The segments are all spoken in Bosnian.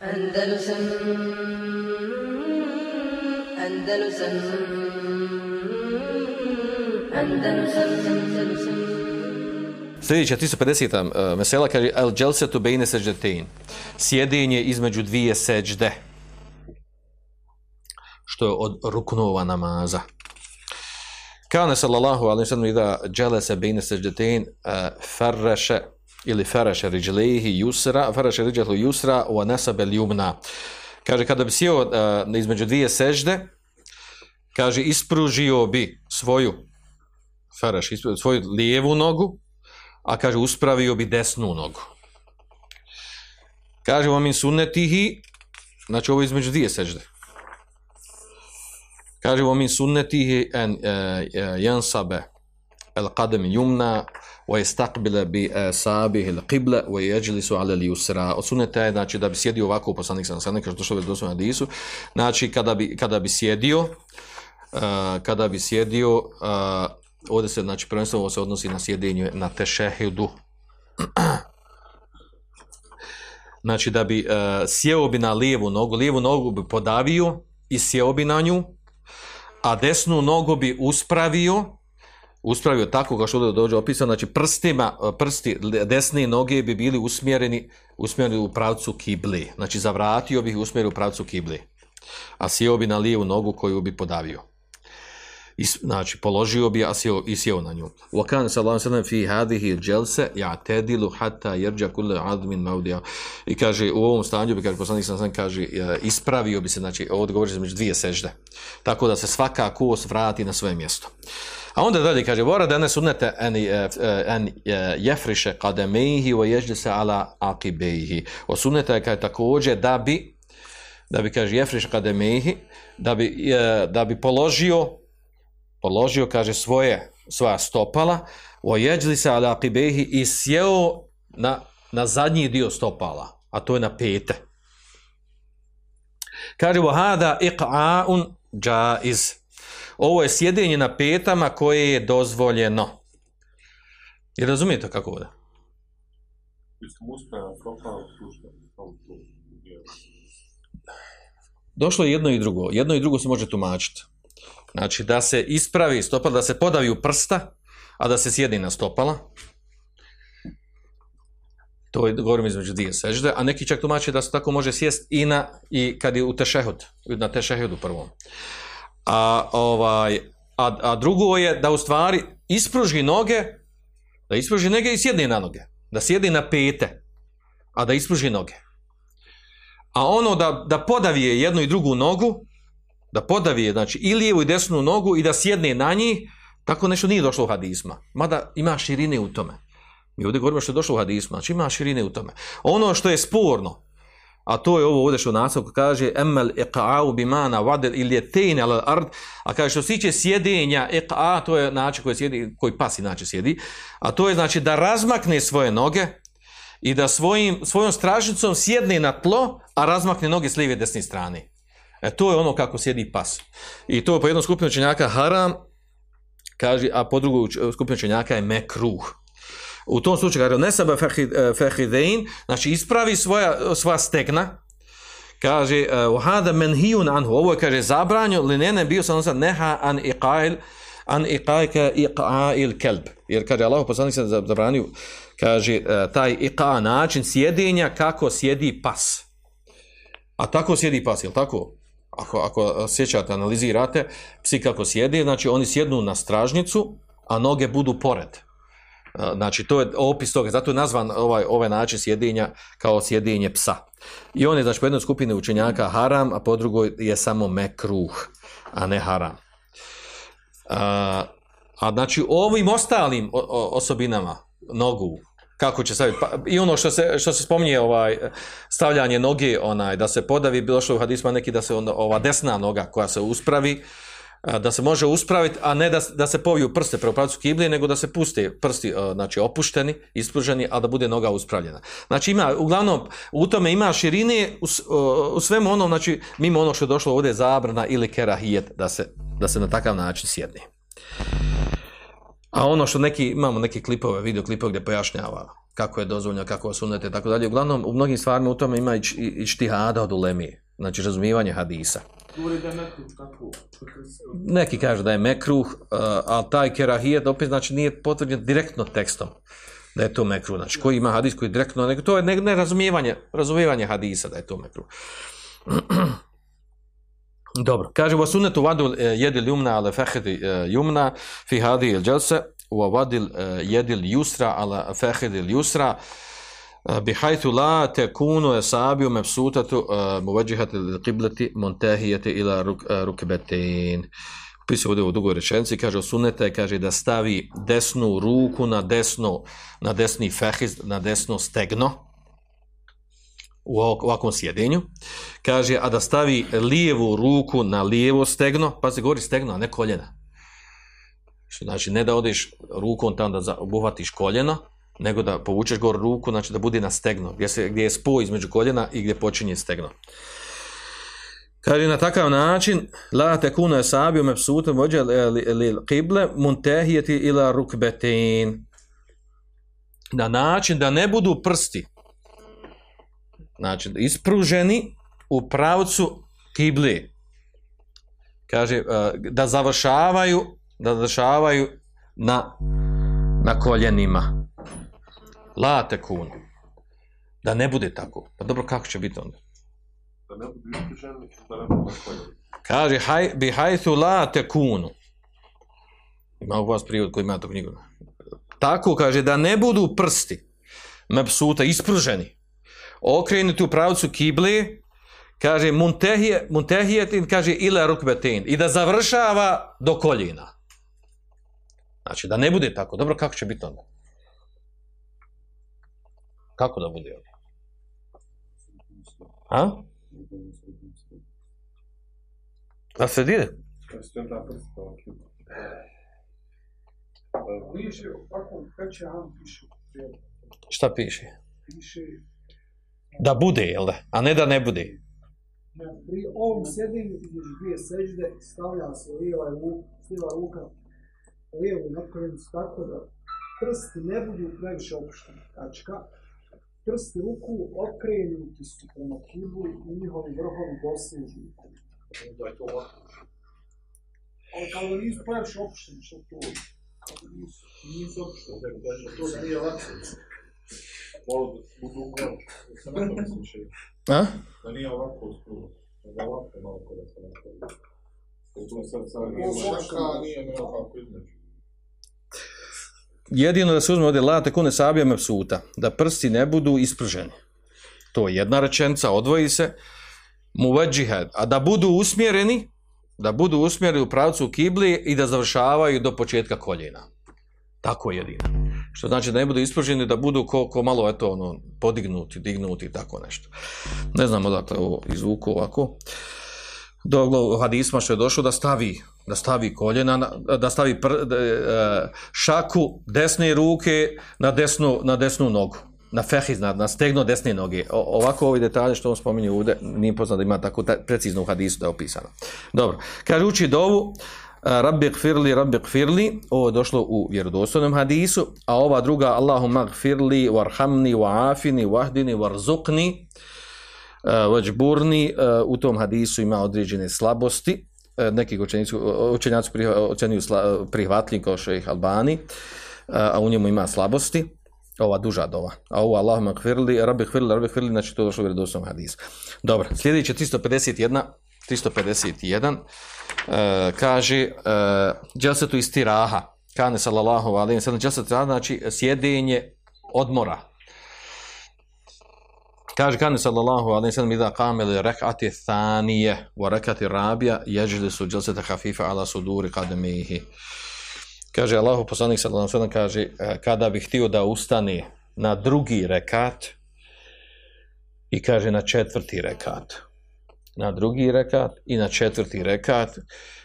Andalusam Andalusam Andalusam Andalusam Sljedeća 350. Uh, eh, mesela kaže al dželsetu bayna seđdetein. Sjedenje između dvije seđde. Što je od ruknova namaza. Kana sallallahu alejhi ve sellem da dželese bayna seđdetein uh, eh, farreše ili farasha rijlihi yusra farasha rijlahu yusra wa nasab al-yumna. Kaže kada bi sjeo uh, između dvije sežde, kaže ispružio bi svoju faraš, svoju lijevu nogu a kaže uspravio bi desnu nogu. Kaže vam in sunnetihi, znači ovo između dvije sežde. Kaže vam sunnetihi en uh, e, jansabe e, el qadem jumna وَيَسْتَقْبِلَ yastaqbila bi وَيَجْلِسُ عَلَى qibla wa. Od sunneta je znači da bi sjedio ovako poslanik sa sa kaže što je doslovno hadisu. Znači kada bi kada bi sjedio uh, kada bi sjedio uh, ovdje se, znači, prvenstveno se odnosi na sjedinju na tešehidu, znači, da bi uh, sjeo bi na lijevu nogu, lijevu nogu bi podavio i sjeo bi na nju, a desnu nogu bi uspravio, uspravio tako kao što ovdje dođe opisano, znači prstima, e, prsti desne noge bi bili usmjereni, usmjereni u pravcu kibli. Znači, zavratio bih usmjereni u pravcu kibli. A sjeo bi na lijevu nogu koju bi podavio I, znači položio bi a sjeo, i sjeo na nju. Wa kan sallallahu alejhi ve fi hadhihi al-jalsa ya'tadilu hatta yarja kullu 'azmin mawdi'a. I kaže u ovom stanju bi kaže poslanik sallallahu kaže e, ispravio bi se znači ovo između dvije sežde. Tako da se svaka kost vrati na svoje mjesto. A onda dalje kaže vora danas sunnete an en e, e, jefriše qadamayhi o yajlisa ala aqibayhi. O sunnete je kaže takođe da bi da bi kaže yafrish qadamayhi da bi e, da bi položio položio, kaže, svoje, svoja stopala, o se ala akibehi i sjeo na, na zadnji dio stopala, a to je na pete. Kaže, vohada iqa'un džaiz. Ovo je sjedenje na petama koje je dozvoljeno. I razumijete kako bude? Došlo je jedno i drugo. Jedno i drugo se može tumačiti. Znači da se ispravi stopala, da se podavi u prsta, a da se sjedi na stopala. To je, govorim između dvije sežde, a neki čak tumači da se tako može sjest i, na, i kad je u tešehud, na tešehudu prvom. A, ovaj, a, a drugo je da u stvari ispruži noge, da ispruži noge i sjedne na noge. Da sjedi na pete, a da ispruži noge. A ono da, da podavije jednu i drugu nogu, da podavi znači i lijevu i desnu nogu i da sjedne na njih, tako nešto nije došlo u hadisma. Mada ima širine u tome. Mi ovdje govorimo što je došlo u hadisma, znači ima širine u tome. Ono što je sporno, a to je ovo ovdje što nastavku kaže emel iqa'u bimana vadel ili je tejne al ard, a kaže što se tiče sjedenja, iqa, to je način koji, sjedi, koji pas inače sjedi, a to je znači da razmakne svoje noge i da svojim, svojom stražnicom sjedne na tlo, a razmakne noge s lijeve desne strane. E to je ono kako sjedi pas. I to je po jednom skupinu učenjaka haram, kaže, a po drugom skupinu učenjaka je mekruh. U tom slučaju, kaže, ne sebe e, fehidein, znači ispravi svoja, svoja stegna, kaže, e, uhada menhijun anhu, ovo je, kaže, zabranju, li ne ne bio sam sad neha an iqail, an iqajka iqail kelb. Jer, kaže, Allah poslanik se zabranio, kaže, e, taj iqa način sjedinja kako sjedi pas. A tako sjedi pas, je tako? ako, ako sjećate, analizirate, psi kako sjedi, znači oni sjednu na stražnicu, a noge budu pored. Znači, to je opis toga, zato je nazvan ovaj, ovaj način sjedinja kao sjedinje psa. I on je, znači, po jednoj skupini učenjaka haram, a po drugoj je samo mekruh, a ne haram. A, a znači, ovim ostalim osobinama, nogu, kako će staviti pa, i ono što se što se spominje ovaj stavljanje noge onaj da se podavi bilo što u hadisma neki da se onda, ova desna noga koja se uspravi da se može uspraviti a ne da, da se poviju prste prema pravcu kible nego da se puste prsti e, znači opušteni ispruženi a da bude noga uspravljena znači ima uglavnom u tome ima širine u, e, u svemu onom znači mimo ono što je došlo ovdje zabrana ili kerahijet da se da se na takav način sjedne A ono što neki, imamo neke klipove, videoklipove gdje pojašnjava kako je dozvoljeno, kako je sunnete i tako dalje. Uglavnom, u mnogim stvarima u tome ima i, i, i štihada od ulemije, znači razumijevanje hadisa. Govori da je tako. Neki kažu da je mekruh, eh, ali taj kerahijet opet znači nije potvrđen direktno tekstom da je to mekruh. Znači koji ima hadis koji direktno, nego to je ne, ne razumijevanje, razumijevanje hadisa da je to mekruh. Dobro, kaže u sunnetu vadul eh, jedil jumna ala fehedi eh, jumna fi hadi al jalsa wa vadil eh, jedil yusra ala fakhidi jusra, yusra Eh, bihaythu la takunu asabiu mabsutatu eh, muwajjihati lil qiblati muntahiyati ila ruk, eh, rukbatain Pisao ovdje u dugoj rečenci, kaže, suneta je, kaže, da stavi desnu ruku na desno, na desni fehiz, na desno stegno, u ovakvom sjedenju. Kaže, a da stavi lijevu ruku na lijevo stegno, pa se govori stegno, a ne koljena. Što znači, ne da odeš rukom tamo da obuhvatiš koljeno, nego da povučeš gore ruku, znači da bude na stegno, gdje, se, gdje je spoj između koljena i gdje počinje stegno. Kaže na takav način la takuna sabiu mabsutan vođa lil qibla muntahiyati ila rukbatain. Na način da ne budu prsti znači ispruženi u pravcu kibli. Kaže eh, da završavaju da završavaju na na koljenima. La takuna. Da ne bude tako. Pa dobro kako će biti onda? Da ne budu ispričani, da ne nakoljeni. Kaže, haj, bi hajthu la tekunu. Ima u vas prijevod koji ima to knjigu. Tako kaže, da ne budu prsti mepsuta ispruženi, okrenuti u pravcu kible, kaže, muntehije, muntehijetin, kaže, ila rukbetin, i da završava do koljina. Znači, da ne bude tako. Dobro, kako će biti onda? Kako da bude onda? A? Na sredine? Piše, ovako, kad će piše? Šta piše? Piše, Da bude, jel da? A ne da ne bude. pri ovom sjedinju između dvije sežde stavlja se lijeva ruka, lijeva ruka, lijevu na koljenicu tako da prsti ne budu previše opušteni. Tačka. Prsti ruku okrenuti su prema kibli i njihovi vrhovi dosežu. Da je to ovako. Ali kada nisu previše opušteni, što to? Kada nisu, Nisu opušteni, da kaže, to da nije lako. Malo da budu gore, da se nakon slušaju. A? Da nije ovako skoro. Da je ovako malo kada se nakon. To sad sad nije Ovo šaka, nije nekako između. Jedino da se uzme ovdje late kune sabija mepsuta, da prsti ne budu isprženi. To je jedna rečenca, odvoji se, mu a da budu usmjereni, da budu usmjereni u pravcu kibli i da završavaju do početka koljena. Tako je jedino. Što znači da ne budu isprženi, da budu ko, ko malo eto, ono, podignuti, dignuti i tako nešto. Ne znam odakle ovo izvuku ovako. Doglo u hadisma što je došlo da stavi da stavi koljena, da stavi pr, da, e, šaku desne ruke na desnu, na desnu nogu, na fehiz, na, na stegno desne noge. O, ovako ovi detalje što on spominje ovdje, nije poznat da ima tako ta, precizno u hadisu da je opisano. Dobro, kaže uči dovu, e, Rabbi gfirli, Rabbi gfirli, ovo je došlo u vjerodostojnom hadisu, a ova druga, Allahumma gfirli, warhamni, wa'afini, wahdini, warzuqni, Eh, Vajburni eh, u tom hadisu ima određene slabosti, eh, neki učenjaci, učenjaci prihva- ocenjuju kao šejh Albani, a u njemu ima slabosti, ova duža dova. A ovo Allahumma kvirli, rabbi kvirli, rabbi kvirli, znači to došlo u vjerodostojnom hadisu. Dobro, sljedeće 351, 351, e, kaže, uh, dželsetu istiraha, kane sallallahu alaihi sallam, dželsetu istiraha, znači sjedenje odmora, Kaže kan sallallahu alejhi ve sellem iza qama li rak'ati thaniye wa rak'ati rabi'a yajlisu jalsatan khafifa ala suduri qadamihi. Kaže Allahu poslanik sallallahu alejhi ve sellem kaže eh, kada bi htio da ustani na drugi rekat i kaže na četvrti rekat. Na drugi rekat i na četvrti rekat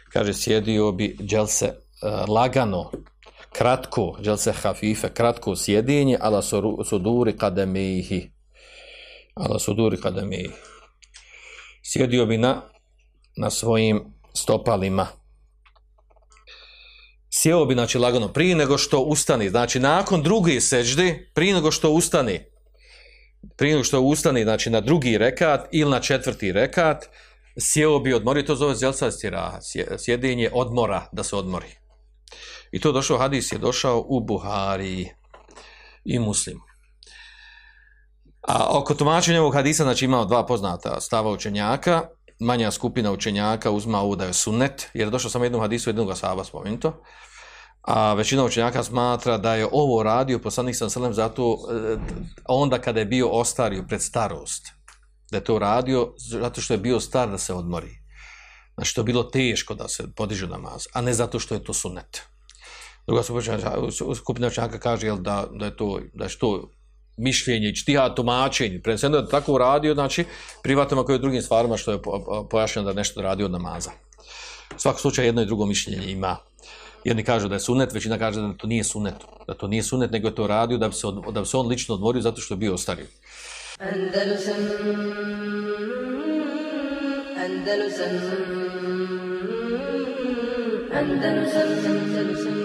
kaže sjedio bi dželse uh, eh, lagano kratko, dželse hafife, kratko sjedinje, ala suduri qadamihi ala suduri kada mi sjedio bi na, na svojim stopalima sjeo bi, znači, lagano, prije nego što ustani, znači, nakon druge seđde, prije nego što ustani, prije nego što ustani, znači, na drugi rekat ili na četvrti rekat, sjeo bi odmori, to zove zelsa stiraha, sjedinje odmora, da se odmori. I to došao, hadis je došao u Buhari i Muslimu. A oko tumačenja ovog hadisa, znači imao dva poznata stava učenjaka, manja skupina učenjaka uzma ovo da je sunnet, jer je došao samo jednom hadisu jednog asaba spomenuto, a većina učenjaka smatra da je ovo radio poslanik sam selem zato e, onda kada je bio ostario pred starost, da je to radio zato što je bio star da se odmori. Znači to je bilo teško da se podiže namaz, a ne zato što je to sunnet. Druga skupina učenjaka kaže jel, da, da, je to, da je to mišljenje i čtiha tumačenje, prenosno da tako uradio, znači privatno koji je drugim stvarima što je pojašnjeno da nešto radi od namaza. U svakom slučaju jedno i drugo mišljenje ima. Jedni kažu da je sunet, većina kaže da to nije sunet. Da to nije sunet, nego je to radio da bi se, od, da bi se on lično odmorio zato što je bio ostario. Andalusam Andalusam Andalusam